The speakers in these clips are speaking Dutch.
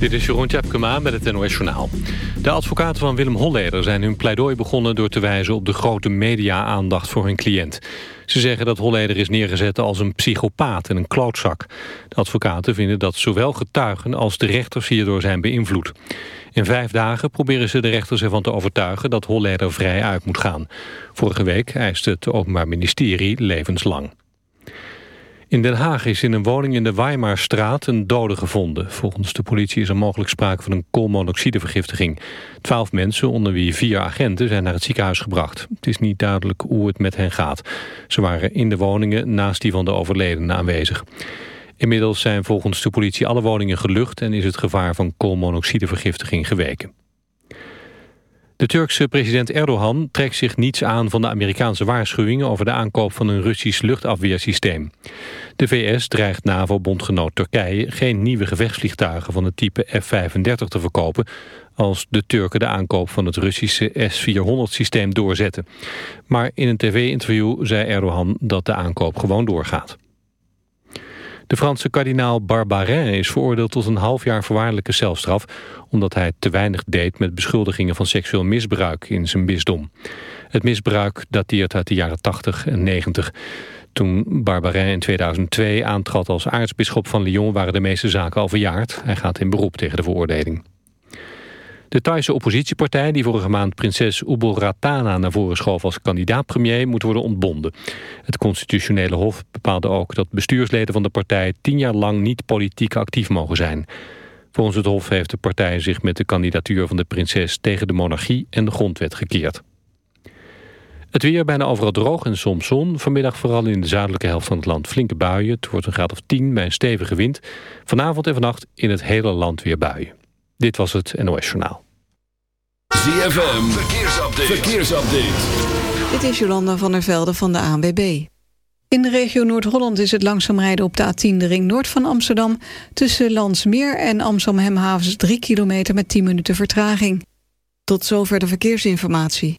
Dit is Jeroen Tjepkema met het NOS Journaal. De advocaten van Willem Holleder zijn hun pleidooi begonnen... door te wijzen op de grote media-aandacht voor hun cliënt. Ze zeggen dat Holleder is neergezet als een psychopaat en een klootzak. De advocaten vinden dat zowel getuigen als de rechters hierdoor zijn beïnvloed. In vijf dagen proberen ze de rechters ervan te overtuigen... dat Holleder vrij uit moet gaan. Vorige week eiste het Openbaar Ministerie levenslang. In Den Haag is in een woning in de Weimarstraat een dode gevonden. Volgens de politie is er mogelijk sprake van een koolmonoxidevergiftiging. Twaalf mensen, onder wie vier agenten, zijn naar het ziekenhuis gebracht. Het is niet duidelijk hoe het met hen gaat. Ze waren in de woningen naast die van de overledene aanwezig. Inmiddels zijn volgens de politie alle woningen gelucht... en is het gevaar van koolmonoxidevergiftiging geweken. De Turkse president Erdogan trekt zich niets aan van de Amerikaanse waarschuwingen over de aankoop van een Russisch luchtafweersysteem. De VS dreigt NAVO-bondgenoot Turkije geen nieuwe gevechtsvliegtuigen van het type F-35 te verkopen als de Turken de aankoop van het Russische S-400-systeem doorzetten. Maar in een tv-interview zei Erdogan dat de aankoop gewoon doorgaat. De Franse kardinaal Barbarin is veroordeeld tot een half jaar voorwaardelijke celstraf... omdat hij te weinig deed met beschuldigingen van seksueel misbruik in zijn bisdom. Het misbruik dateert uit de jaren 80 en 90. Toen Barbarin in 2002 aantrad als aartsbisschop van Lyon... waren de meeste zaken al verjaard. Hij gaat in beroep tegen de veroordeling. De Thaise oppositiepartij, die vorige maand prinses Ratana naar voren schoof als kandidaat-premier, moet worden ontbonden. Het constitutionele hof bepaalde ook dat bestuursleden van de partij tien jaar lang niet politiek actief mogen zijn. Volgens het hof heeft de partij zich met de kandidatuur van de prinses tegen de monarchie en de grondwet gekeerd. Het weer bijna overal droog en soms zon. Vanmiddag vooral in de zuidelijke helft van het land flinke buien. Het wordt een graad of 10 bij een stevige wind. Vanavond en vannacht in het hele land weer buien. Dit was het NOS Journaal. ZFM, verkeersupdate. verkeersupdate. Dit is Jolanda van der Velde van de ANWB. In de regio Noord-Holland is het langzaam rijden op de A10 de ring noord van Amsterdam... tussen Landsmeer en Amsterdam-Hemhavens 3 kilometer met 10 minuten vertraging. Tot zover de verkeersinformatie.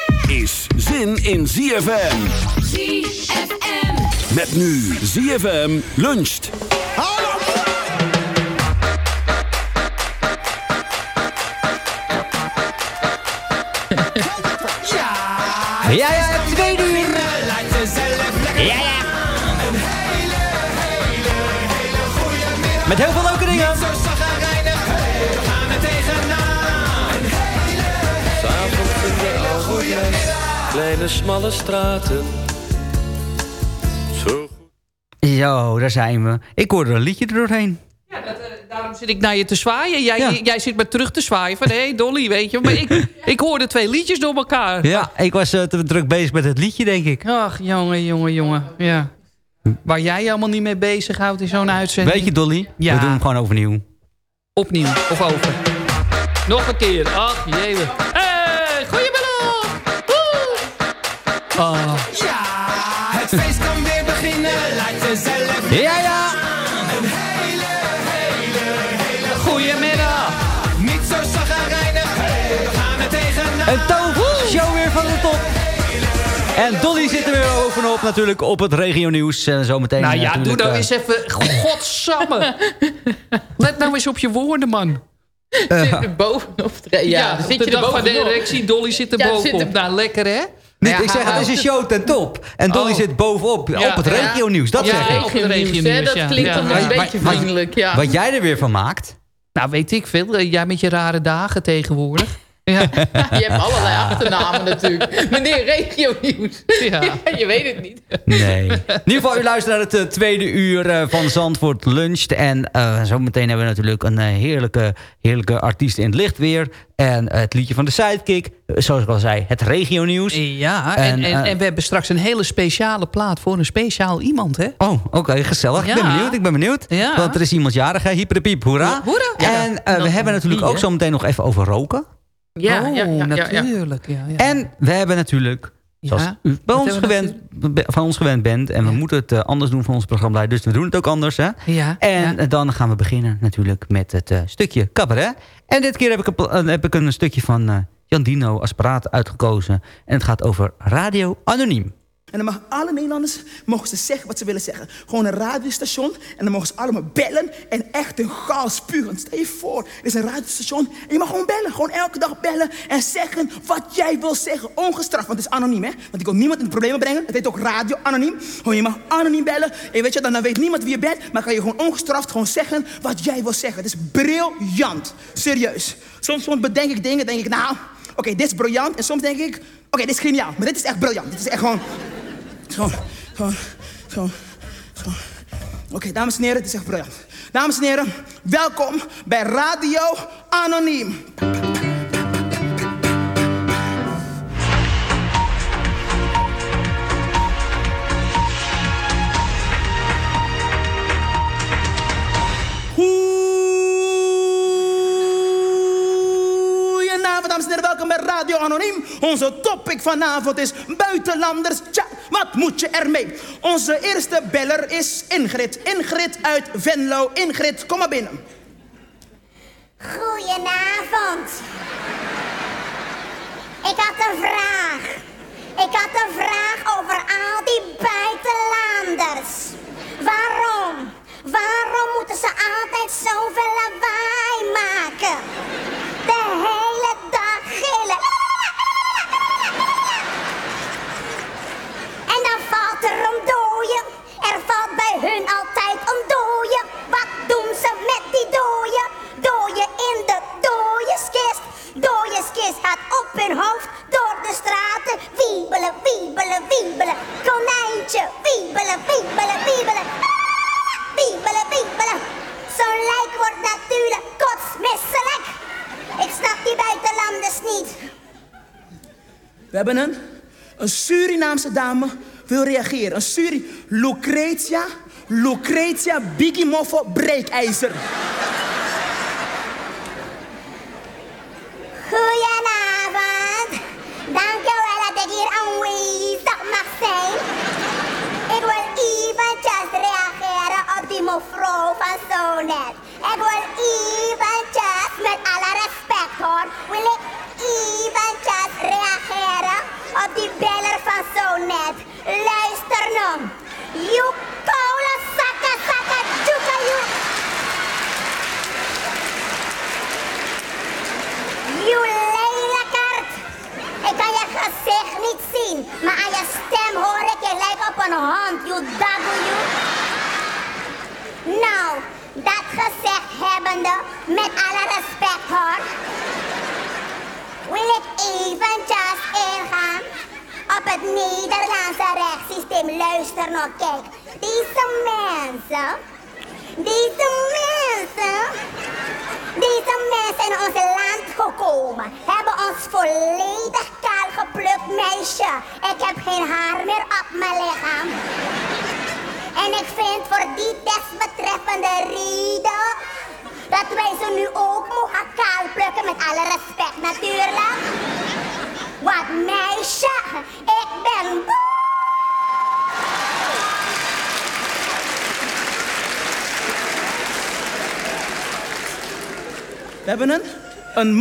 is zin in ZFM. ZFM. Met nu ZFM luncht. Hallo! ja, ja, twee uur. Ja, ja. Een hele, hele, hele goede middag. Met heel veel leuke dingen. Kleine smalle straten. Zo Zo, daar zijn we. Ik hoorde een liedje er doorheen. Daarom zit ik naar je te zwaaien. Jij, jij zit me terug te zwaaien van... hé hey, Dolly, weet je. Maar ik, ik hoorde twee liedjes door elkaar. Ja, ik was eh, te druk bezig met het liedje, denk ik. Ach, jongen, jongen, jongen. Ja. Waar jij je allemaal niet mee bezighoudt in zo'n uitzending. Weet je, Dolly? Ja. We doen hem gewoon overnieuw. Opnieuw of over. Nog een keer. Ach, jee. Hey, goeiemiddag. Woe. Oh. Ja, het feest kan weer beginnen. Lijkt gezellig. Ja, ja. Een hele, hele, hele Goedemiddag. Niet zo zagrijnig. Hey, we gaan er tegenaan. Een tovershow weer van de top. En Dolly zit er weer bovenop natuurlijk op het regionieuws. En zometeen Nou ja, doe natuurlijk, nou eh, eens even... Godsamme. Let nou eens op je woorden, man. Zit er bovenop. Ja, Ja, zit de je er dag van de erectie, Dolly zit er Ja, bovenop. zit er- Nou, lekker hè? Niet, Ja, ik zeg, het is een show ten top. En Dolly Oh. zit bovenop Ja. op het regionieuws. Dat Ja, zeg ik. op het Regionieuws, dat klinkt Ja. dan een beetje vriendelijk, ja. Wat jij er weer van maakt. Nou, weet ik veel. Eh, Jij met je rare dagen tegenwoordig. Ja. Je hebt allerlei achternamen natuurlijk. Meneer Regio Nieuws. Ja. je weet het niet. Nee. In ieder geval, u luistert naar het eh, tweede uur eh, van Zandvoort Luncht. En eh zometeen hebben we natuurlijk een heerlijke, heerlijke artiest in het licht weer. En het liedje van de Sidekick. Zoals ik al zei, het regionieuws. Ja, en, En, en, en we hebben straks een hele speciale plaat voor een speciaal iemand, hè? Oh, oké, gezellig. Ik ben benieuwd, ik ben benieuwd. Ja. Want er is iemand jarig, hè? Hyper de piep, hoera. Hoera. Ja. En eh, we hebben natuurlijk die, ook hè? zo meteen nog even over roken. Ja, oh, ja, ja, natuurlijk. Ja, ja. En we hebben natuurlijk, zoals Ja. u bij ons gewend, van ons gewend bent... en we moeten het eh, anders doen van ons programma, dus we doen het ook anders, hè? Ja, En ja. dan gaan we beginnen natuurlijk met het eh, stukje cabaret. En dit keer heb ik een, eh, heb ik een stukje van eh, Jan Dino als praat uitgekozen. En het gaat over Radio Anoniem. En dan mag alle Nederlanders mogen ze zeggen wat ze willen zeggen. Gewoon een radiostation en dan mogen ze allemaal bellen en echt een chaos spuren. Stel je voor, er is een radiostation en je mag gewoon bellen. Gewoon elke dag bellen en zeggen wat jij wil zeggen. Ongestraft, want het is anoniem hè. Want ik wil niemand in de problemen brengen. Het heet ook radio anoniem. Je mag anoniem bellen. En weet je, dan, dan weet niemand wie je bent. Maar kan je gewoon ongestraft gewoon zeggen wat jij wil zeggen. Het is briljant. Serieus. Soms, soms bedenk ik dingen, denk ik nou... Oké, dit is briljant. En soms denk ik, oké, dit is geniaal. Maar dit is echt briljant. Dit is echt gewoon... Gewoon, gewoon, gewoon, gewoon. Oké, dames en heren, het is echt briljant. Dames en heren, welkom bij Radio Anoniem. Anoniem. Onze topic vanavond is buitenlanders. Tja, wat moet je ermee? Onze eerste beller is Ingrid. Ingrid uit Venlo. Ingrid, kom maar binnen. Goedenavond. Ik had een vraag. Ik had een vraag over al die buitenlanders. Waarom? Waarom moeten ze altijd zoveel lawaai maken? De hele dag gillen. En er. Er valt bij hun altijd een dooie. Wat doen ze met die dooie? Dooie in de dooieskist. Dooieskist gaat op hun hoofd door de straten. Wiebelen, wiebelen, wiebelen. Konijntje, wiebelen, wiebelen, wiebelen. Wiebelen, wiebelen. Zo'n lijk wordt natuurlijk kotsmisselijk. Ik snap die buitenlanders niet. We hebben een, een Surinaamse dame wil reageren. Een Suri... Lucretia, Lucretia Biggie Moffo Breekijzer.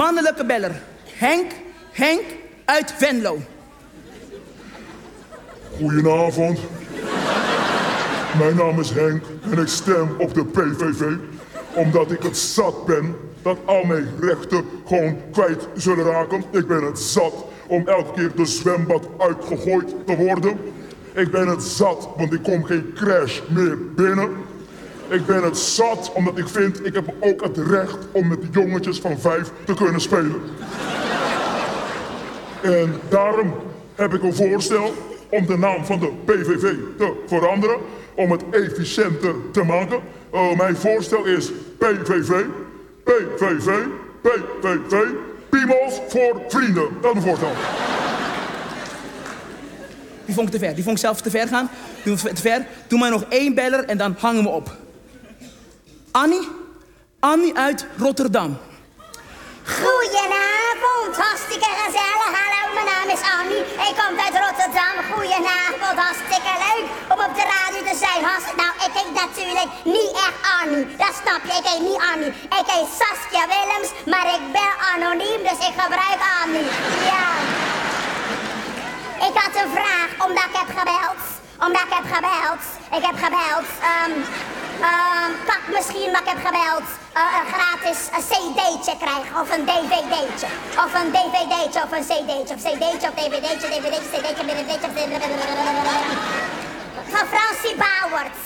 Mannelijke beller. Henk, Henk uit Venlo. Goedenavond. Mijn naam is Henk en ik stem op de PVV omdat ik het zat ben dat al mijn rechten gewoon kwijt zullen raken. Ik ben het zat om elke keer de zwembad uitgegooid te worden. Ik ben het zat, want ik kom geen crash meer binnen. Ik ben het zat omdat ik vind, ik heb ook het recht om met jongetjes van vijf te kunnen spelen. En daarom heb ik een voorstel om de naam van de PVV te veranderen. Om het efficiënter te maken. Eh, mijn voorstel is PVV, PVV, PVV, Piemels voor vrienden. Dat is mijn voorstel. Die vond ik te ver. Die vond ik zelf te ver gaan. Ik te ver. Doe maar nog één beller en dan hangen we op. Annie? Annie uit Rotterdam. Goedenavond, hartstikke gezellig. Hallo, mijn naam is Annie. Ik kom uit Rotterdam. Goedenavond, hartstikke leuk om op de radio te zijn. Nou, ik heet natuurlijk niet echt Annie. Dat snap je, ik heet niet Annie. Ik heet Saskia Willems, maar ik ben anoniem, dus ik gebruik Annie. Ja. Ik had een vraag, omdat ik heb gebeld. Omdat ik heb gebeld. Ik heb gebeld. ehm ehm ik misschien, maar ik heb gebeld, eh, een gratis cd'tje krijgen. Of een dvd'tje. Of een dvd'tje of een cd'tje. Of cd'tje of dvd'tje, dvd'tje, cd'tje, dvd'tje Van Francie Bauerts.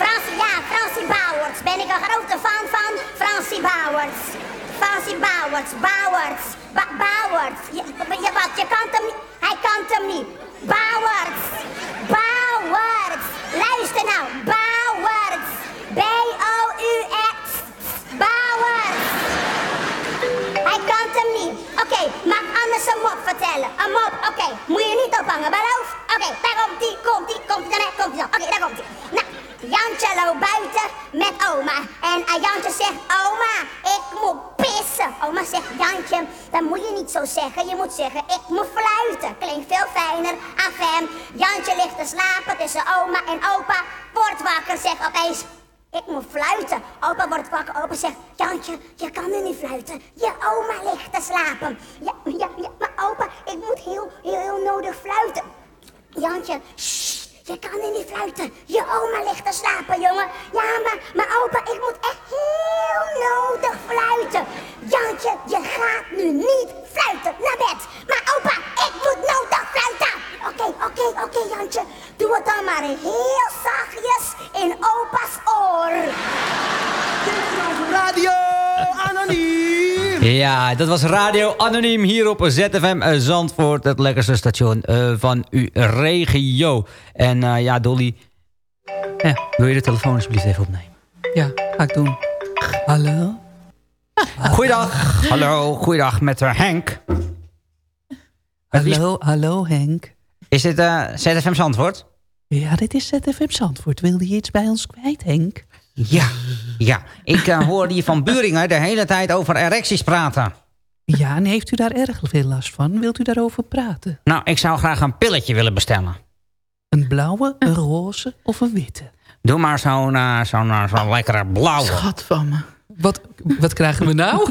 Francie, ja, Francie Bauerts. Ben ik een grote fan van Francie Bauerts. Francie Bauerts, Bauerts, ba. Je, wat, je kan hem hij kan hem niet. Bauerts, Bauerts. Luister nou, Bauerts. B-O-U-X, Bauerts. Hij kan hem niet. Oké, mag anders een mop vertellen. Een mop, oké. Moet je niet ophangen, beloof? Oké, daar komt ie, komt ie, komt ie, daar komt ie. Oké, daar komt ie. Nou, Jantje loopt buiten met oma. En eh, Jantje zegt, oma, ik moet pissen. Oma zegt, Jantje, dat moet je niet zo zeggen. Je moet zeggen, ik moet fluiten. Klinkt veel fijner. Afem, Jantje ligt te slapen tussen oma en opa. Wordt wakker, zegt opeens, ik moet fluiten. Opa wordt wakker. Opa zegt, Jantje, je kan nu niet fluiten. Je oma ligt te slapen. Ja, ja, ja, maar opa, ik moet heel, heel, heel nodig fluiten. Jantje, shh, je kan nu niet fluiten. Je oma ligt te slapen, jongen. Ja, maar, maar opa, ik moet echt heel nodig fluiten. Jantje, je gaat nu niet fluiten naar bed. Maar opa, ik moet nodig fluiten. Oké, oké, oké, Jantje. Doe het dan maar heel zachtjes in opa's oor. Radio Anoniem. Ja, dat was Radio Anoniem hier op ZFM eh, Zandvoort. Het lekkerste station eh, van uw regio. En eh, ja, Dolly. Ja, wil je de telefoon alsjeblieft even opnemen? Ja, ga ik doen. Hallo? Goeiedag. Hallo, goeiedag met Henk. Hallo, hallo Henk. Is dit eh, ZFM Zandvoort? Ja, dit is ZFM Zandvoort. Wilde je iets bij ons kwijt, Henk? Ja, ja. Ik uh, hoorde hier van Buringen de hele tijd over erecties praten. Ja, en heeft u daar erg veel last van? Wilt u daarover praten? Nou, ik zou graag een pilletje willen bestellen. Een blauwe, een roze of een witte? Doe maar zo'n uh, zo'n uh, zo'n lekkere blauwe. Schat van me. Wat, wat krijgen we nou?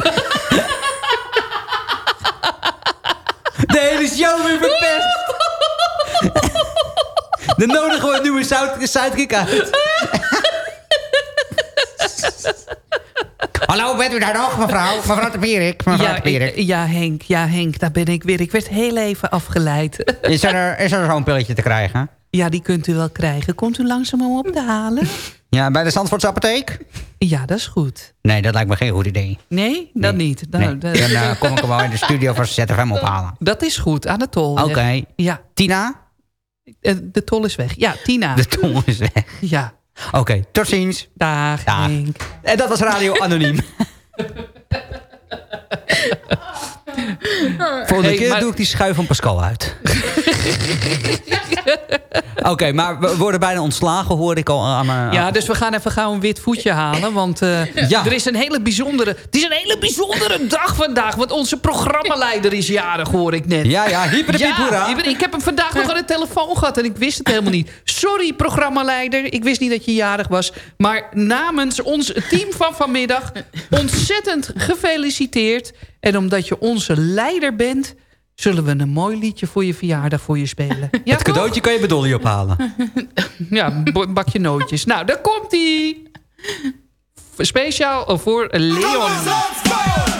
De hele show weer verpest. Dan nodigen we een nieuwe sidekick uit. Hallo, bent u daar nog, mevrouw? Mevrouw de Pierik, mevrouw ja, de Pierik. ik- ja, Henk, ja, Henk, daar ben ik weer. Ik werd heel even afgeleid. Is er, is er zo'n pilletje te krijgen? Ja, die kunt u wel krijgen. Komt u langzaam om op te halen? Ja, bij de Zandvoortse apotheek? Ja, dat is goed. Nee, dat lijkt me geen goed idee. Nee, dat niet. Dan, dan eh, kom ik hem wel in de studio van hem ophalen. Dat is goed, aan de tol. Oké. Ja. Tina? Eh, de tol is weg. Ja, Tina. De tol is weg. Ja. Oké, tot ziens. Dag, Dag. En dat was Radio Anoniem. Volgende keer doe ik die schuif van Pascal uit. Oké, maar we worden bijna ontslagen, hoor ik al aan mijn... Ja, dus we gaan even gauw een wit voetje halen. Want eh, ja. er is een hele bijzondere... Het is een hele bijzondere dag vandaag. Want onze programmaleider is jarig, hoor ik net. Ja, ja, hyper ja. Ik heb hem vandaag nog aan de telefoon gehad en ik wist het helemaal niet. Sorry, programmaleider. Ik wist niet dat je jarig was. Maar namens ons team van vanmiddag... ontzettend gefeliciteerd. En omdat je onze leider bent... zullen we een mooi liedje voor je verjaardag voor je spelen. Het cadeautje kan je bij Dolly ophalen. ja, bakje nootjes. Nou, daar komt-ie. Speciaal voor Leon.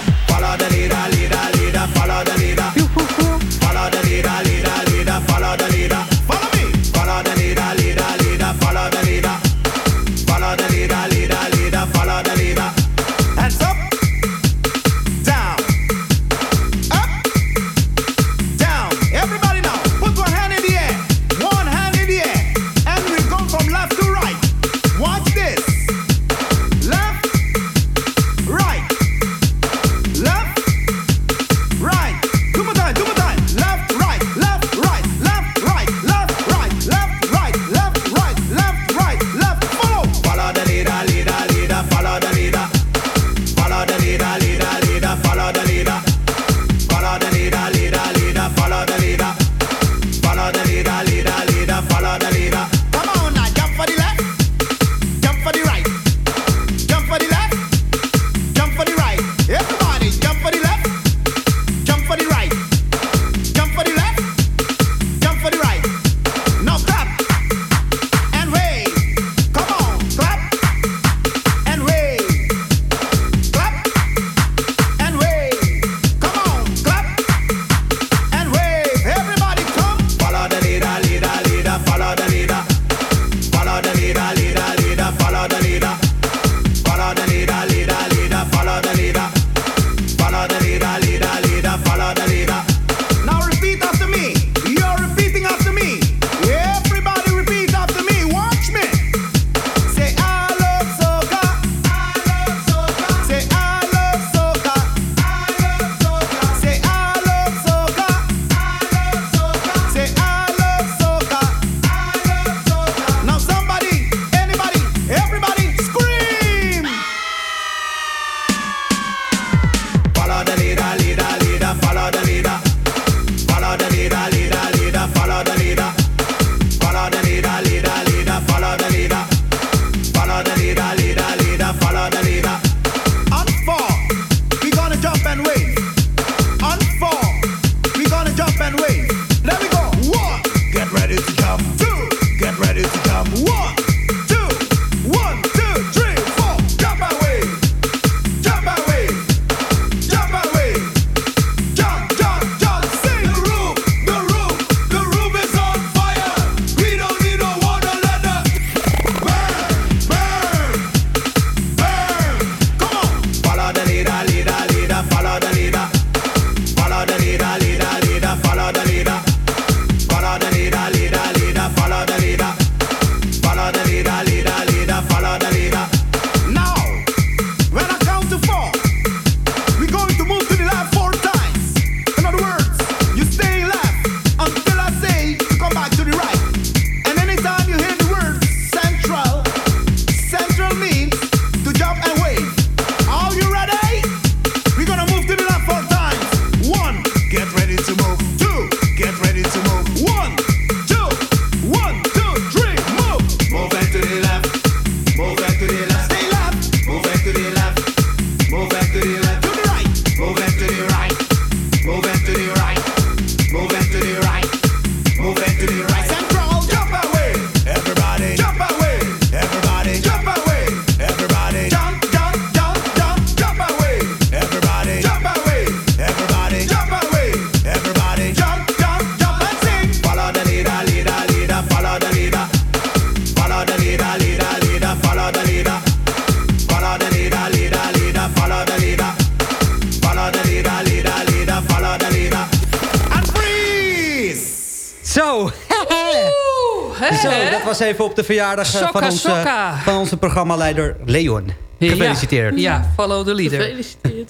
De verjaardag eh, van, onze, van onze programmaleider Leon. Gefeliciteerd. Ja, ja, follow the leader. Gefeliciteerd.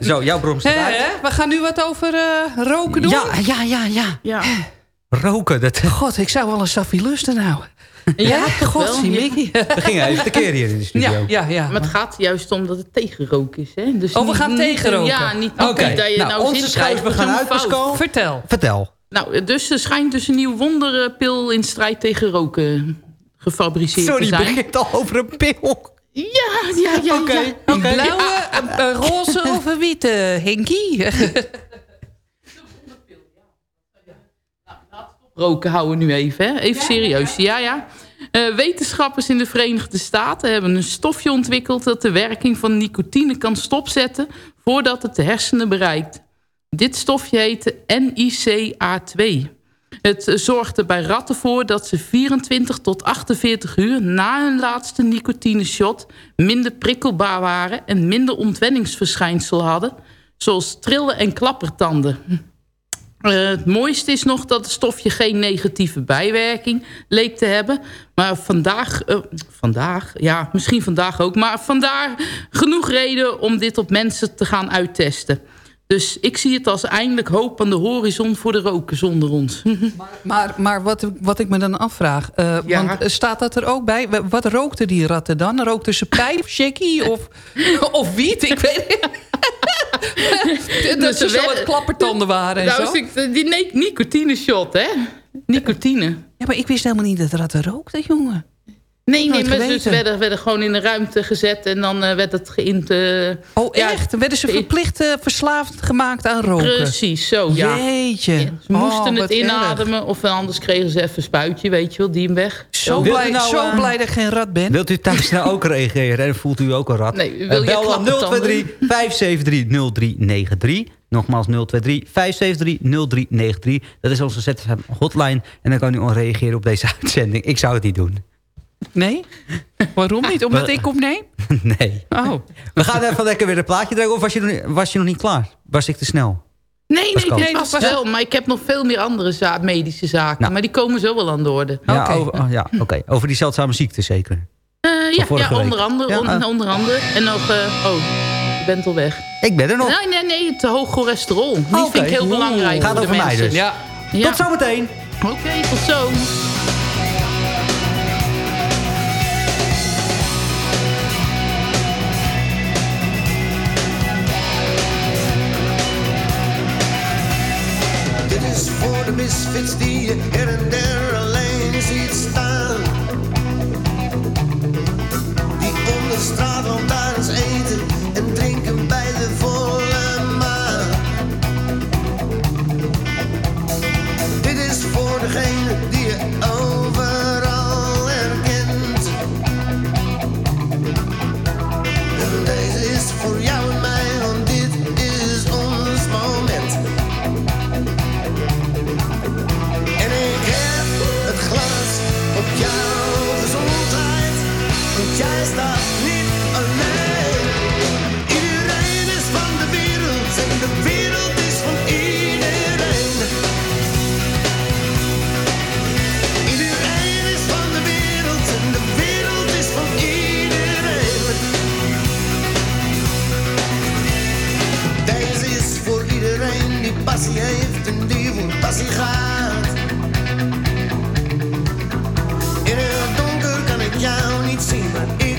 Zo, jouw bron staat? We gaan nu wat over eh, roken doen. Ja, ja, ja, ja. Ja. Roken, dat... God, ik zou wel een saffie lusten nou. Ja, God. Mickey. We gingen even tekeer hier in de studio. Ja, ja, ja. Maar het gaat juist om dat het tegenrook is. Hè? Dus Oh, we gaan tegenroken. Ja, niet, niet Oké. dat je Nou, nou, onze schrijver krijgt gaan uit. Vertel. Vertel. Nou, dus er schijnt dus een nieuw wonderpil in strijd tegen roken gefabriceerd Sorry, te zijn. begint al over een pil. Ja, ja, ja. Oké, ja. Een blauwe, een, een roze of een witte, Henkie? roken houden nu even. Hè? Even serieus. Ja, ja. Eh, wetenschappers in de Verenigde Staten hebben een stofje ontwikkeld... dat de werking van nicotine kan stopzetten voordat het de hersenen bereikt. Dit stofje heet NICA2. Het eh, zorgt er bij ratten voor dat ze 24 tot 48 uur... na hun laatste nicotineshot minder prikkelbaar waren... en minder ontwenningsverschijnselen hadden... zoals trillen en klappertanden. Eh, het mooiste is nog dat het stofje geen negatieve bijwerking leek te hebben. Maar vandaag, eh, vandaag, ja, misschien vandaag ook... maar vandaar genoeg reden om dit op mensen te gaan uittesten. Dus ik zie het als eindelijk hoop aan de horizon voor de roken zonder ons. Maar, maar wat, wat ik me dan afvraag, eh, Ja. want eh, staat dat er ook bij? Wa- Wat rookten die ratten dan? Rookten ze pijp, checkie of, of wiet? Ik weet niet. dat ze zo wat klappertanden waren en Nou, zo. die ne- nicotine shot, hè? Nicotine. Ja, maar ik wist helemaal niet dat ratten rookten, jongen. Nee, nee, maar ze werden, werden gewoon in een ruimte gezet en dan eh, werd het geïnt... eh, Oh, ja, echt? Werden ze verplicht eh, verslaafd gemaakt aan roken? Precies, zo, ja. Jeetje. Ze moesten Oh, het inademen of anders kregen ze even een spuitje, weet je wel, die hem weg. Zo, blij, nou, zo blij dat ik geen rat ben. Wilt u thuis nou ook reageren en voelt u ook een rat? Nee, wil je Bel dan klappertanden? 023 573 0393. Nogmaals 023 573 0393. Dat is onze ZFM hotline. En dan kan u al reageren op deze uitzending. Ik zou het niet doen. Nee? Waarom niet? Omdat ik opneem? Nee. Oh. We gaan even lekker weer een plaatje draaien. Of was je, nog niet- was je nog niet klaar? Was ik te snel? Nee, nee, nee, dat was wel. Maar ik heb nog veel meer andere za- medische zaken. Nou. Maar die komen zo wel aan de orde. Ja, over, oh, ja, oké. over die zeldzame ziekte zeker. Eh, ja, ja, onder andere. Ja, on- ah. onder andere. En nog... eh, oh, je bent al weg. Ik ben er nog. Nee, nee, nee. Het hoog cholesterol. Die Oké. vind ik heel belangrijk Gaat over mij dus. Ja. ja. Tot zometeen. Oké, tot zo. Is voor de misfits die je her en der alleen ziet staan. Die onder de straatlantaarns eten en drinken bij de volle maan. Dit is voor degene passie heeft en die voor passie gaat. In het donker kan ik jou niet zien, maar ik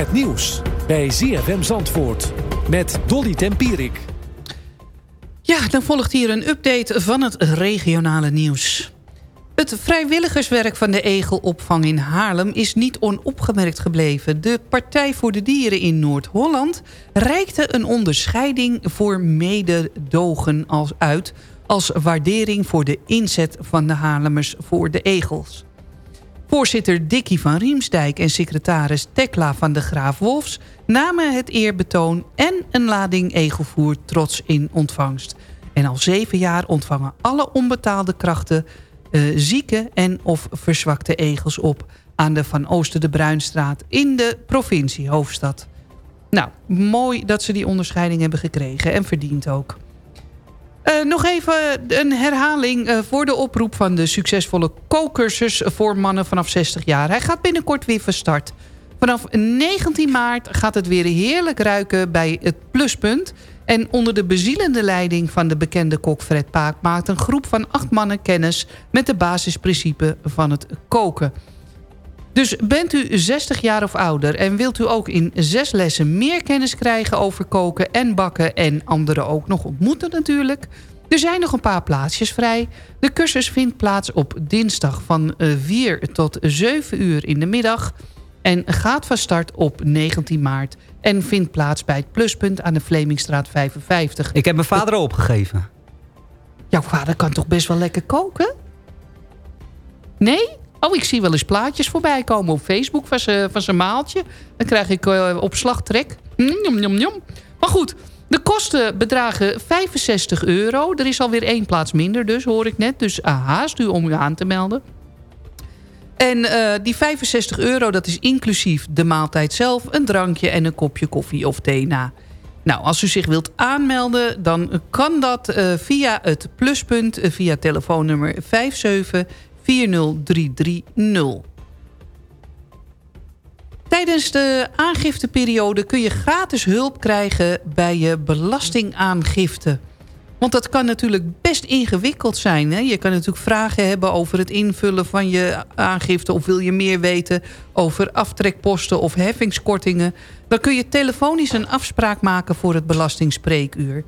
Het nieuws bij ZFM Zandvoort met Dolly Tempierik. Ja, dan volgt hier een update van het regionale nieuws. Het vrijwilligerswerk van de egelopvang in Haarlem is niet onopgemerkt gebleven. De Partij voor de Dieren in Noord-Holland reikte een onderscheiding voor mededogen als uit... als waardering voor de inzet van de Haarlemmers voor de egels. Voorzitter Dikkie van Riemsdijk en secretaris Tekla van de Graaf Wolfs... namen het eerbetoon en een lading egelvoer trots in ontvangst. En al zeven jaar ontvangen alle onbetaalde krachten... eh, zieke en of verzwakte egels op... aan de Van Oosten de Bruinstraat in de provincie Hoofdstad. Nou, mooi dat ze die onderscheiding hebben gekregen en verdiend ook. Uh, nog even een herhaling uh, voor de oproep van de succesvolle kookcursus voor mannen vanaf 60 jaar. Hij gaat binnenkort weer van start. Vanaf 19 maart gaat het weer heerlijk ruiken bij het pluspunt. En onder de bezielende leiding van de bekende kok Fred Paak... maakt een groep van acht mannen kennis met de basisprincipe van het koken. Dus bent u 60 jaar of ouder en wilt u ook in zes lessen meer kennis krijgen over koken en bakken en anderen ook nog ontmoeten natuurlijk. Er zijn nog een paar plaatsjes vrij. De cursus vindt plaats op dinsdag van 4 tot 7 uur in de middag en gaat van start op 19 maart en vindt plaats bij het pluspunt aan de Vlemingstraat 55. Ik heb mijn vader al opgegeven. Jouw vader kan toch best wel lekker koken? Nee? Oh, ik zie wel eens plaatjes voorbij komen op Facebook van zijn van maaltje. Dan krijg ik uh, op slag trek. Njom, njom, njom. Maar goed, de kosten bedragen 65 euro. Er is alweer één plaats minder dus, hoor ik net. Dus haast u om u aan te melden. En uh, die 65 euro, dat is inclusief de maaltijd zelf... een drankje en een kopje koffie of thee na. Nou, als u zich wilt aanmelden, dan kan dat uh, via het pluspunt... via telefoonnummer 57 40330. Tijdens de aangifteperiode kun je gratis hulp krijgen bij je belastingaangifte. Want dat kan natuurlijk best ingewikkeld zijn. Hè? Je kan natuurlijk vragen hebben over het invullen van je aangifte... of wil je meer weten over aftrekposten of heffingskortingen... dan kun je telefonisch een afspraak maken voor het belastingspreekuur.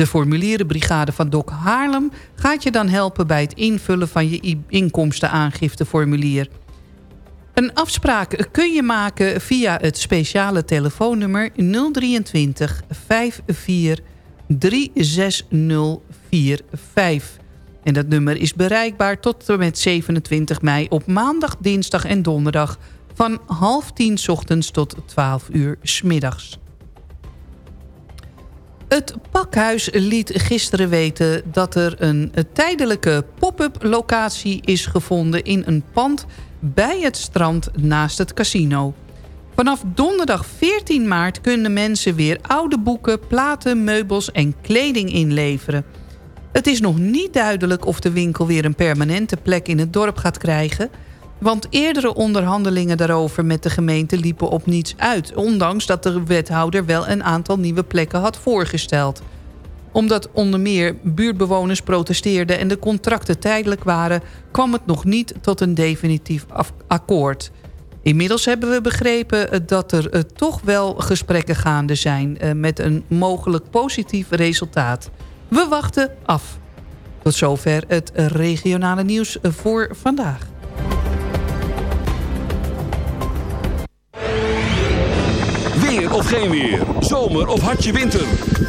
De formulierenbrigade van DOC Haarlem gaat je dan helpen bij het invullen van je inkomstenaangifteformulier. Een afspraak kun je maken via het speciale telefoonnummer 023 54 36045. En dat nummer is bereikbaar tot en met 27 mei op maandag, dinsdag en donderdag van half tien ochtends tot 12 uur s middags. Het pakhuis liet gisteren weten dat er een tijdelijke pop-up locatie is gevonden in een pand bij het strand naast het casino. Vanaf donderdag 14 maart kunnen mensen weer oude boeken, platen, meubels en kleding inleveren. Het is nog niet duidelijk of de winkel weer een permanente plek in het dorp gaat krijgen... Want eerdere onderhandelingen daarover met de gemeente liepen op niets uit... ondanks dat de wethouder wel een aantal nieuwe plekken had voorgesteld. Omdat onder meer buurtbewoners protesteerden en de contracten tijdelijk waren... kwam het nog niet tot een definitief akkoord. Inmiddels hebben we begrepen dat er uh, toch wel gesprekken gaande zijn... Uh, met een mogelijk positief resultaat. We wachten af. Tot zover het regionale nieuws voor vandaag. Of geen weer. Zomer of hartje winter.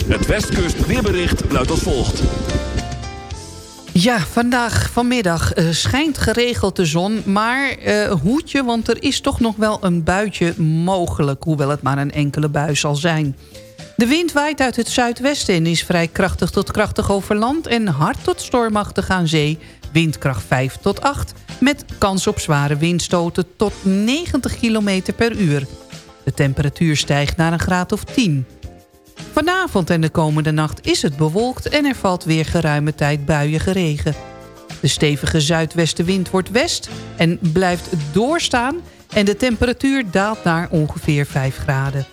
Het Westkust weerbericht luidt als volgt. Ja, vandaag, vanmiddag uh, schijnt geregeld de zon. Maar uh, hoedje, want er is toch nog wel een buitje mogelijk. Hoewel het maar een enkele bui zal zijn. De wind waait uit het zuidwesten en is vrij krachtig tot krachtig over land... en hard tot stormachtig aan zee, windkracht 5 tot 8... met kans op zware windstoten tot 90 km per uur. De temperatuur stijgt naar een graad of 10. Vanavond en de komende nacht is het bewolkt en er valt weer geruime tijd buien geregen. De stevige zuidwestenwind wordt west en blijft doorstaan... en de temperatuur daalt naar ongeveer 5 graden.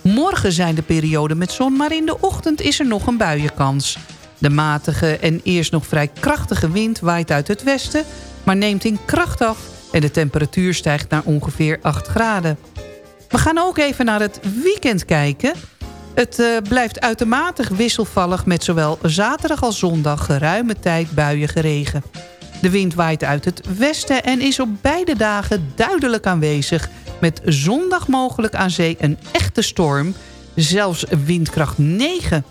Morgen zijn de perioden met zon, maar in de ochtend is er nog een buienkans. De matige en eerst nog vrij krachtige wind waait uit het westen... maar neemt in kracht af en de temperatuur stijgt naar ongeveer 8 graden. We gaan ook even naar het weekend kijken. Het uh, blijft uitermate wisselvallig met zowel zaterdag als zondag geruime tijd buien geregen. De wind waait uit het westen en is op beide dagen duidelijk aanwezig... met zondag mogelijk aan zee een echte storm, zelfs windkracht 9.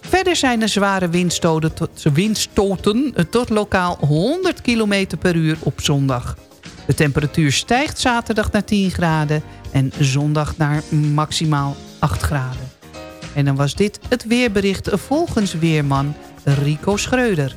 Verder zijn er zware windstoten tot, windstoten tot lokaal 100 km per uur op zondag. De temperatuur stijgt zaterdag naar 10 graden en zondag naar maximaal 8 graden. En dan was dit het weerbericht volgens weerman Rico Schreuder.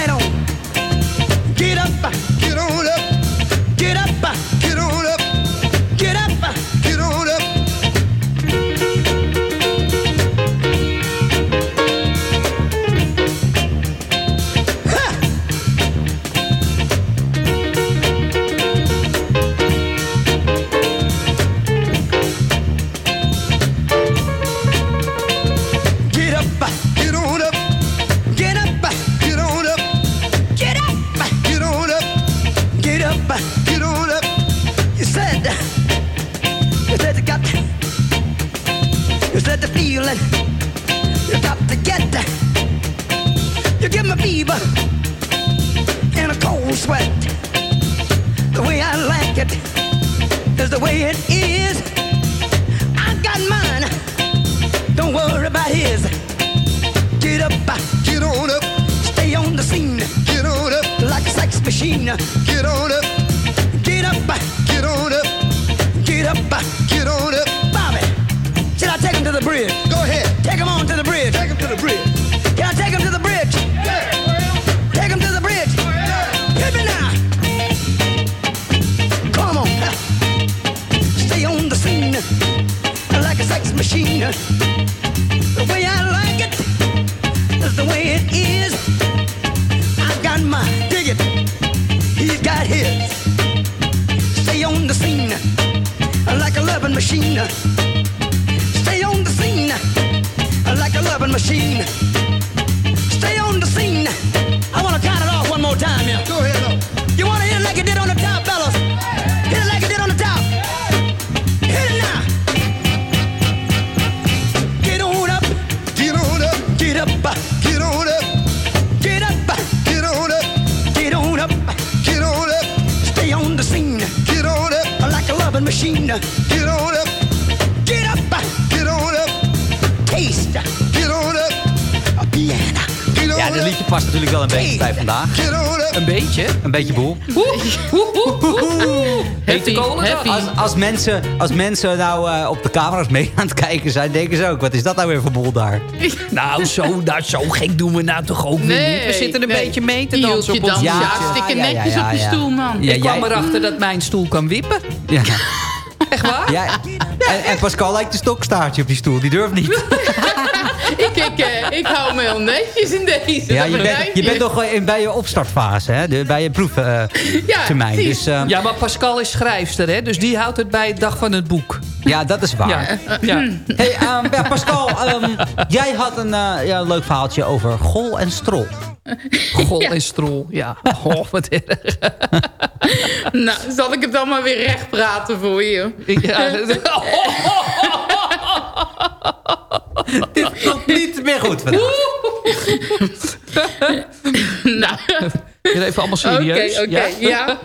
Een beetje? Een beetje boel. Heet Als, als, mensen, als mensen nou eh, op de camera's mee aan het kijken zijn, denken ze ook... wat is dat nou weer voor boel daar? Nou, zo, nou, zo gek doen we nou toch ook weer niet. We zitten een beetje mee te dansen op ons stoeltje. hartstikke netjes op je stoel, man. Ja, ik kwam jij- erachter dat mijn stoel kan wippen. Ja. Echt waar? Ja, en, en Pascal lijkt een stokstaartje op die stoel. Die durft niet. ik, ik, eh, ik hou me heel netjes in deze. Ja, je, bent, begrijp je bent nog in, bij je opstartfase, hè? De, bij je proeftermijn. precies. dus, eh, ja, maar Pascal is schrijfster, hè? Dus die houdt het bij het dag van het boek. ja, dat is waar. Ja. ja. Hey, ehm, ja, Pascal, ehm, jij had een eh, ja, leuk verhaaltje over gol en strol. Gol en strol, ja. Oh, wat erg. Nou, zal ik het dan maar weer recht praten voor je? Ja, Dit komt niet meer goed vandaag. nou. Even allemaal serieus. Oké, oké, ja.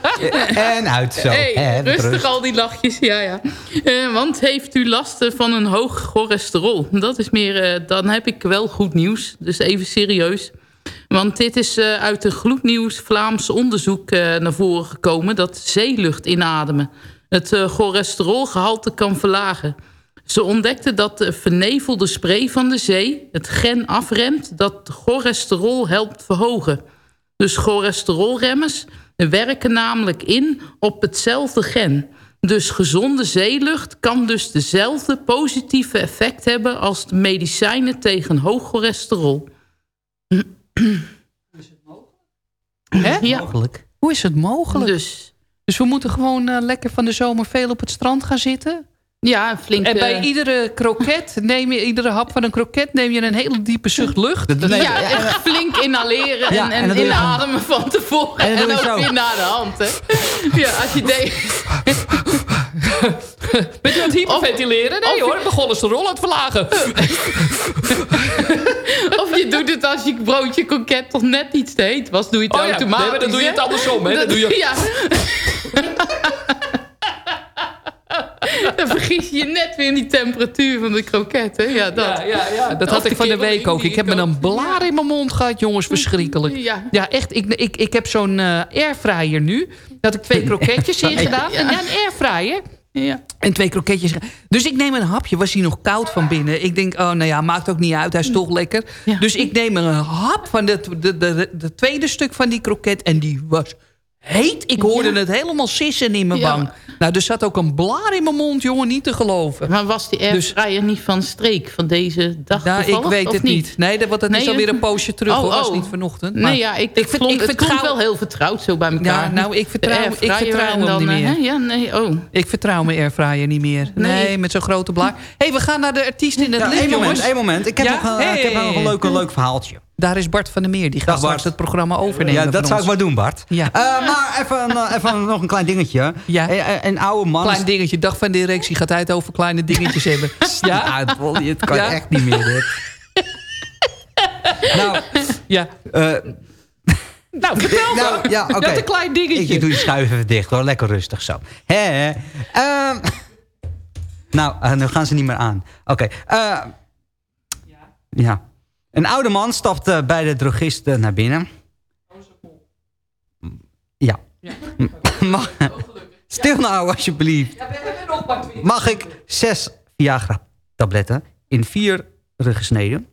En uit zo. Hey, En rustig rust. al die lachjes, ja, ja. Eh, want heeft u last van een hoog cholesterol? Dat is meer, eh, dan heb ik wel goed nieuws. Dus even serieus. Want dit is eh, uit een gloednieuws Vlaams onderzoek eh, naar voren gekomen... dat zeelucht inademen het eh, cholesterolgehalte kan verlagen. Ze ontdekten dat de vernevelde spray van de zee het gen afremt... dat cholesterol helpt verhogen. Dus cholesterolremmers werken namelijk in op hetzelfde gen. Dus gezonde zeelucht kan dus dezelfde positieve effect hebben... als de medicijnen tegen hoog cholesterol. Hè? Ja. Mogelijk. Hoe is het mogelijk? Dus, Dus we moeten gewoon eh, lekker van de zomer veel op het strand gaan zitten? Ja, flink... En bij iedere kroket, neem je, iedere hap van een kroket... neem je een hele diepe zucht lucht. ja, echt flink inhaleren Ja, en, inademen van tevoren. En En, ook zo. weer naar de hand, hè. Ja, als je denkt... Ben je aan het hyperventileren? Nee hoor, mijn cholesterol aan het verlagen. Of je doet het als je broodje koket toch net iets te heet was. Doe je het Oh ja, automatisch. nee, maar dan doe je het andersom, hè. Dan doe je- Ja. dan vergis je net weer in die temperatuur van de kroket, hè. Ja, dat. Ja, ja, ja. Dat had ik van de week ook. Ik heb met een blaar in mijn mond gehad, jongens. Verschrikkelijk. Ja. Echt. Ik, ik, ik heb zo'n eh, airfryer nu. Daar had ik twee kroketjes in gedaan. Ja. En ja, een airfryer. Ja. En twee kroketjes. Dus ik neem een hapje. Was hij nog koud van binnen? Ik denk, oh nou ja, maakt ook niet uit. Hij is toch lekker. Dus ik neem een hap van het de, de, de, tweede stuk van die kroket. En die was heet. Ik hoorde het helemaal sissen in mijn Ja. wang. Nou, er zat ook een blaar in mijn mond, jongen. Niet te geloven. Maar was die airfryer niet van streek van deze dag Nou, ik weet of het niet. Nee, dat, want het is Nee, alweer eh? een poosje terug. Oh, hoor. was oh. niet vanochtend. Nee, maar ja, ik, ik ik, vind- klonk, ik het klonk vertrouw- wel heel vertrouwd zo bij elkaar. Ja, nou, ik vertrouw- ik vertrouw hem dan, niet eh, meer. hè? Ja, nee, oh. Ik vertrouw mijn airfryer niet meer. Nee, Nee. met zo'n grote blaar. Hé, hey, we gaan naar de artiest in het Ja, licht, één moment, één moment. Ik heb, Ja? nog, een- ik heb nog een leuk, een leuk verhaaltje. Daar is Bart van der Meer. Die gaat straks Bart. het programma overnemen Ja, dat zou ons. ik maar doen, Bart. Ja. Eh, maar even, eh, even nog een klein dingetje. Ja. Eh, Een oude man... Klein dingetje. Dag van de directie gaat hij het over kleine dingetjes hebben. Ja, het, kan Ja? echt niet meer, dit. nou, Ja. eh, Nou, vertel me. nou, ja, oké. Dat een klein dingetje. Ik doe die schuif even dicht, hoor. Lekker rustig zo. Hè. Ehm, nou, nu gaan ze niet meer aan. Oké. eh, ja. Een oude man stapt eh, bij de drogist eh, naar binnen. Ja. Mag, stil nou, alsjeblieft. Mag ik zes Viagra-tabletten in vier gesneden?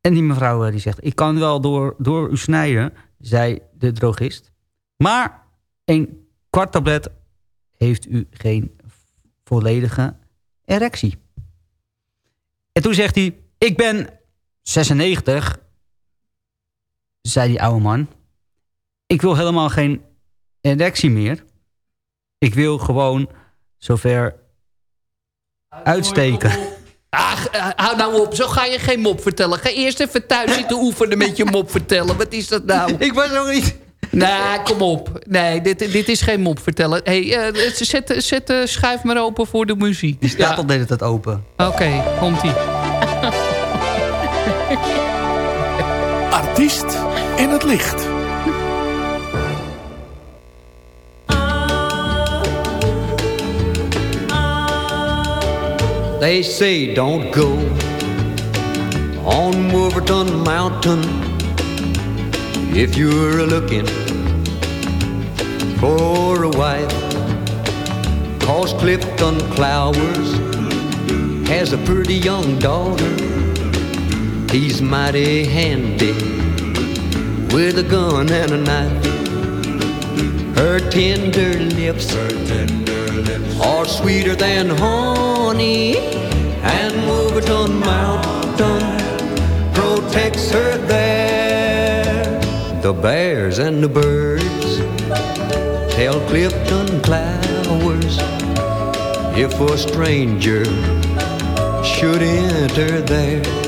En die mevrouw eh, die zegt, ik kan wel door, door u snijden, zei de drogist. Maar een kwart tablet heeft u geen volledige erectie. En toen zegt hij, ik ben 96, zei die oude man. Ik wil helemaal geen erectie meer. Ik wil gewoon zover uitsteken. Ach, eh, hou nou op. Zo ga je geen mop vertellen. Ga eerst even thuis zitten oefenen met je mop vertellen. Wat is dat nou? Ik was nog niet... Nee, kom op. Nee, dit, dit is geen mop vertellen. Hey, eh, zet, zet de schuif maar open voor de muziek. Die staat al de hele tijd open. Oké, komt-ie. Artiest in het licht. They say don't go on Wolverton Mountain if you're looking for a wife. Cause Clifton Clowers has a pretty young daughter. He's mighty handy with a gun and a knife. Her tender lips, her tender lips are sweeter than honey, and Wolverton Mountain protects her there. The bears and the birds tell Clifton flowers if a stranger should enter there.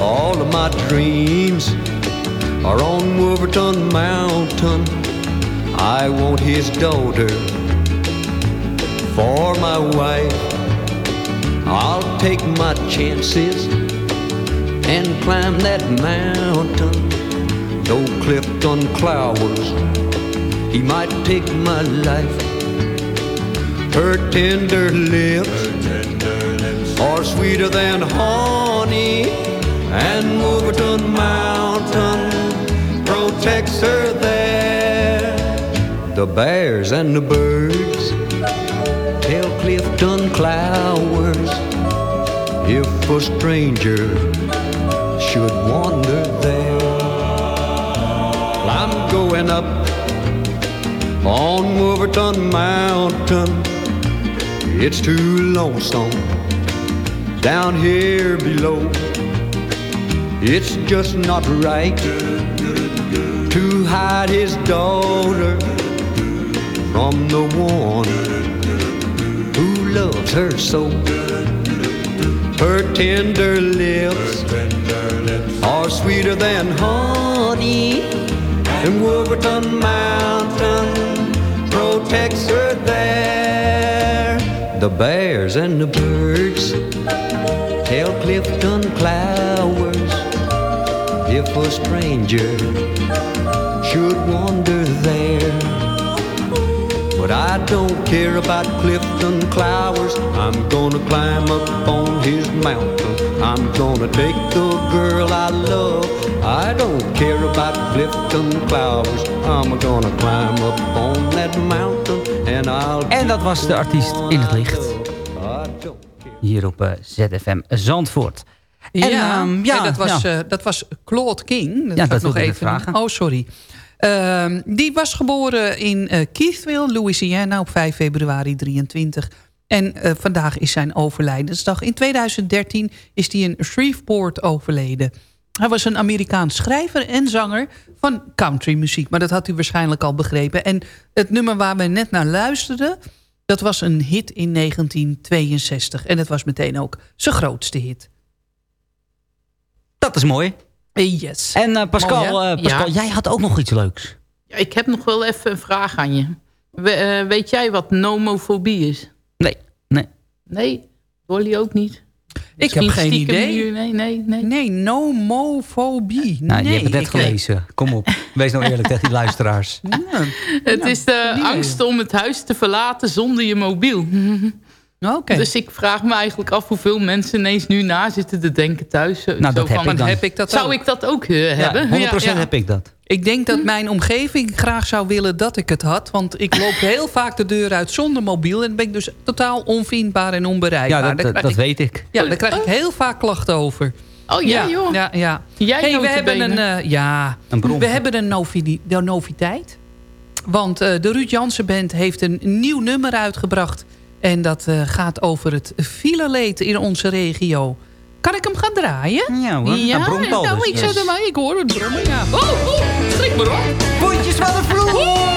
All of my dreams are on Wolverton Mountain. I want his daughter for my wife. I'll take my chances and climb that mountain. Though clipped Clifton Clowers, he might take my life. Her tender lips are sweeter than honey, and Wolverton Mountain protects her there. The bears and the birds tell Clifton Clowers if a stranger should wander there. I'm going up on Wolverton Mountain. It's too lonesome down here below. It's just not right to hide his daughter from the one who loves her so. Her tender lips are sweeter than honey, and Wolverton Mountain protects her there. The bears and the birds tell Clifton Clowers if a stranger should wander there. But I don't care about Clifton Clowers. I'm gonna climb up on his mountain. I'm gonna take the girl I love. I don't care about Clifton Clowers. I'm gonna climb up on that mountain and I'll. En dat was de artiest in het licht. Hier op eh, ZFM Zandvoort. En, ja, ehm, ja, en dat, was, ja. eh, dat was Claude King. Dat Ja, dat ik nog even. vragen. Oh, sorry. Ehm, die was geboren in eh, Keithville, Louisiana op 5 februari 23. En eh, vandaag is zijn overlijdensdag. In 2013 is hij in Shreveport overleden. Hij was een Amerikaans schrijver en zanger van countrymuziek. Maar dat had u waarschijnlijk al begrepen. En het nummer waar we net naar luisterden... dat was een hit in 1962. En het was meteen ook zijn grootste hit. Dat is mooi. Yes. En eh, Pascal, Mooi, eh, Pascal Ja. jij had ook nog iets leuks. Ja, ik heb nog wel even een vraag aan je. We- eh, weet jij wat nomofobie is? Nee, nee. Nee, Dolly ook niet? Ik heb geen idee. nu- nee, nee, nee. Nee, nomofobie. Nou, nee, je hebt het net gelezen. Kom op. Wees nou eerlijk tegen die luisteraars. Het is de angst om het huis te verlaten zonder je mobiel. Oké. Dus ik vraag me eigenlijk af hoeveel mensen ineens nu na zitten te denken thuis. Zo Nou, dat heb van, ik dan. Heb ik dat Zou ook? ik dat ook eh, hebben? 100% Ja, ja. heb ik dat. Ik denk dat mijn omgeving graag zou willen dat ik het had. Want ik loop heel vaak de deur uit zonder mobiel. En ben ik dus totaal onvindbaar en onbereikbaar. Ja, dat, dat, dat ik, weet ik. Ja, daar krijg ik heel vaak klachten over. Oh ja, joh. Ja, ja. Jij hey, we hebben een, eh, ja, Een bron. we hebben een novi de noviteit. Want eh, de Ruud Jansen Band heeft een nieuw nummer uitgebracht. En dat eh, gaat over het fileleed in onze regio. Kan ik hem gaan draaien? Ja hoor, Ja, al nou, ik zet hem aan. Ik hoor het brommen, ja. Oh, oh, schrik maar op. Voetjes van de vloer!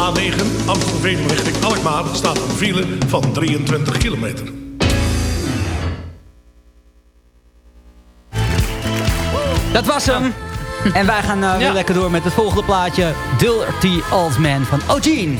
A9 Amstelveen richting Alkmaar staat een file van 23 kilometer. Dat was hem. En wij gaan eh, weer Ja. lekker door met het volgende plaatje. Dirty Old Man van Eugene.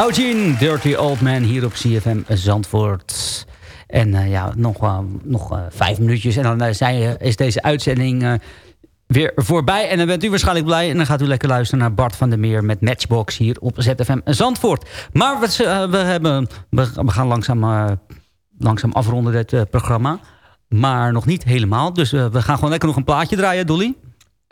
Eugene, Dirty Old Man hier op CFM Zandvoort. En eh, ja, nog, eh, nog eh, vijf minuutjes en dan zijn, is deze uitzending weer voorbij. En dan bent u waarschijnlijk blij en dan gaat u lekker luisteren naar Bart van der Meer met Matchbox hier op ZFM Zandvoort. Maar we, we, hebben, we, gaan langzaam, langzaam afronden dit programma. Maar nog niet helemaal. Dus we gaan gewoon lekker nog een plaatje draaien, Dolly.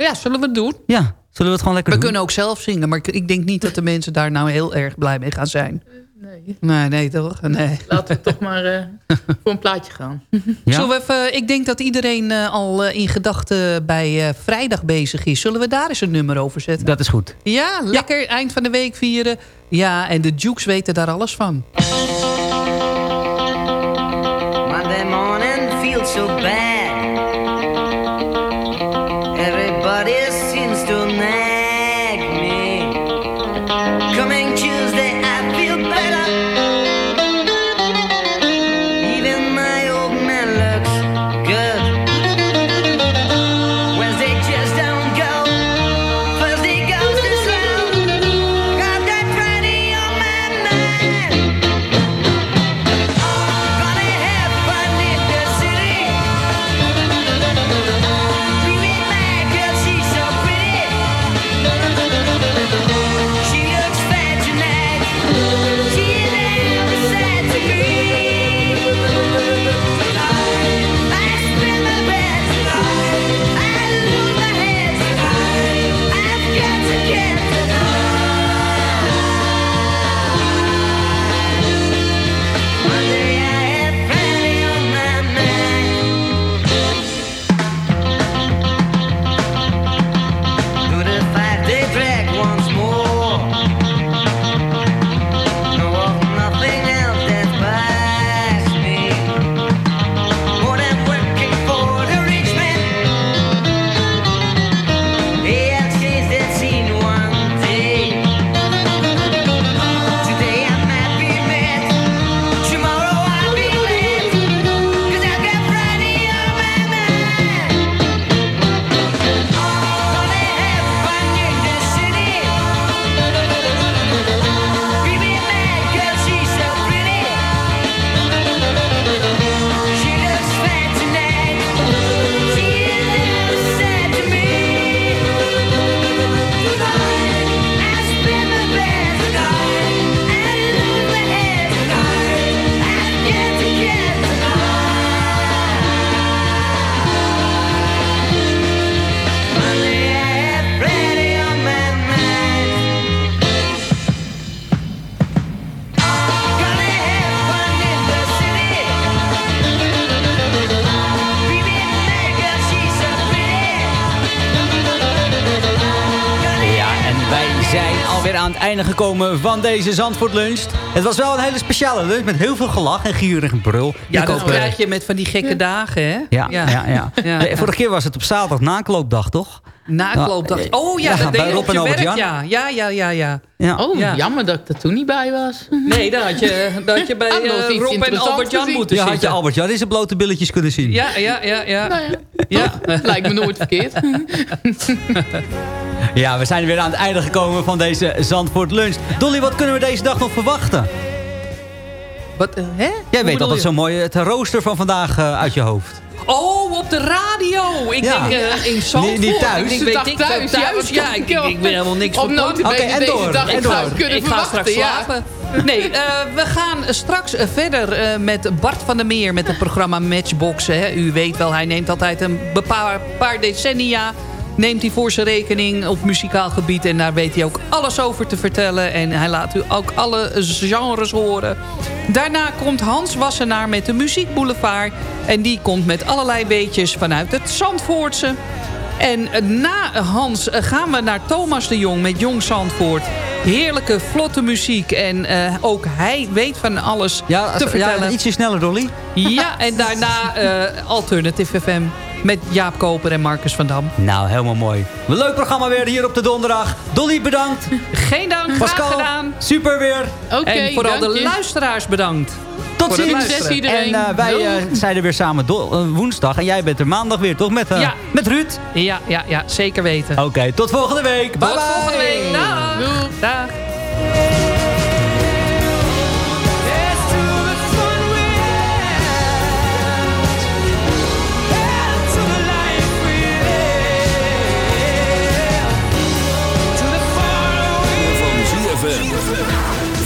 Ja, zullen we het doen? Ja, zullen we het gewoon lekker We doen? kunnen ook zelf zingen, maar ik, ik denk niet dat de mensen daar nou heel erg blij mee gaan zijn. Nee. Nee, nee toch? Nee. Laten we toch maar eh, voor een plaatje gaan. Zullen we even, ik denk dat iedereen eh, al eh, in gedachten bij eh, vrijdag bezig is. Zullen we daar eens een nummer over zetten? Dat is goed. Ja, lekker eind van de week vieren. Ja, en de Jukes weten daar alles van. Monday morning feels so bad. Gekomen van deze Zandvoort Lunch. Het was wel een hele speciale lunch met heel veel gelach en gierig en brul. Ja, Ik dat eh, krijg je met van die gekke dagen, hè? Ja, ja, ja. Ja. Vorige keer was het op zaterdag nakloopdag, toch? Nakloopdag. Oh ja, ja, dat deed bij je Rob op en je Albert werk, Jan. ja. Ja, ja, ja, ja. Ja. Oh, Ja. jammer dat ik er toen niet bij was. Nee, dan had je, dan had je bij eh, Rob en interessants Albert Jan gezien. moeten Ja, had je zitten. Albert Jan in zijn blote billetjes kunnen zien. Ja, ja, ja, ja. Nou ja. Lijkt me nooit verkeerd. Ja, we zijn weer aan het einde gekomen van deze Zandvoort Lunch. Dolly, wat kunnen we deze dag nog verwachten? Wat, eh, hè? Jij Hoe weet altijd zo mooi het rooster van vandaag eh, uit je hoofd. Oh, op de radio. Ik Ja. denk eh, in Zandvoort. Niet- niet thuis. Ik weet ik thuis, thuis. ja, ik, ik ben helemaal niks Op notabene Oké, en deze door, dag en ik door. kunnen ik ga straks ja. slapen. Nee, eh, we gaan straks verder eh, met Bart van der Meer... met het programma Matchboxen. Hè. U weet wel, hij neemt altijd een paar, paar decennia... neemt hij voor zijn rekening op muzikaal gebied... en daar weet hij ook alles over te vertellen. En hij laat u ook alle genres horen. Daarna komt Hans Wassenaar met de Muziek Boulevard. En die komt met allerlei weetjes vanuit het Zandvoortse... En na Hans gaan we naar Thomas de Jong met Jong Zandvoort. Heerlijke, vlotte muziek. En eh, ook hij weet van alles Ja, te vertellen. ja, ietsje sneller, Dolly. Ja, en daarna eh, Alternative FM met Jaap Koper en Marcus van Dam. Nou, helemaal mooi. Een leuk programma weer hier op de donderdag. Dolly, bedankt. Geen dank, graag Pascal, gedaan. super weer. Oké, en vooral de je. luisteraars bedankt. Tot ziens. En eh, wij eh, zijn er weer samen eh, woensdag. En jij bent er maandag weer, toch? Met, eh, Ja. met Ruud. Ja, ja, ja, zeker weten. Oké, tot volgende week. Bye Tot bye. volgende week. Dag. Doei. Dag.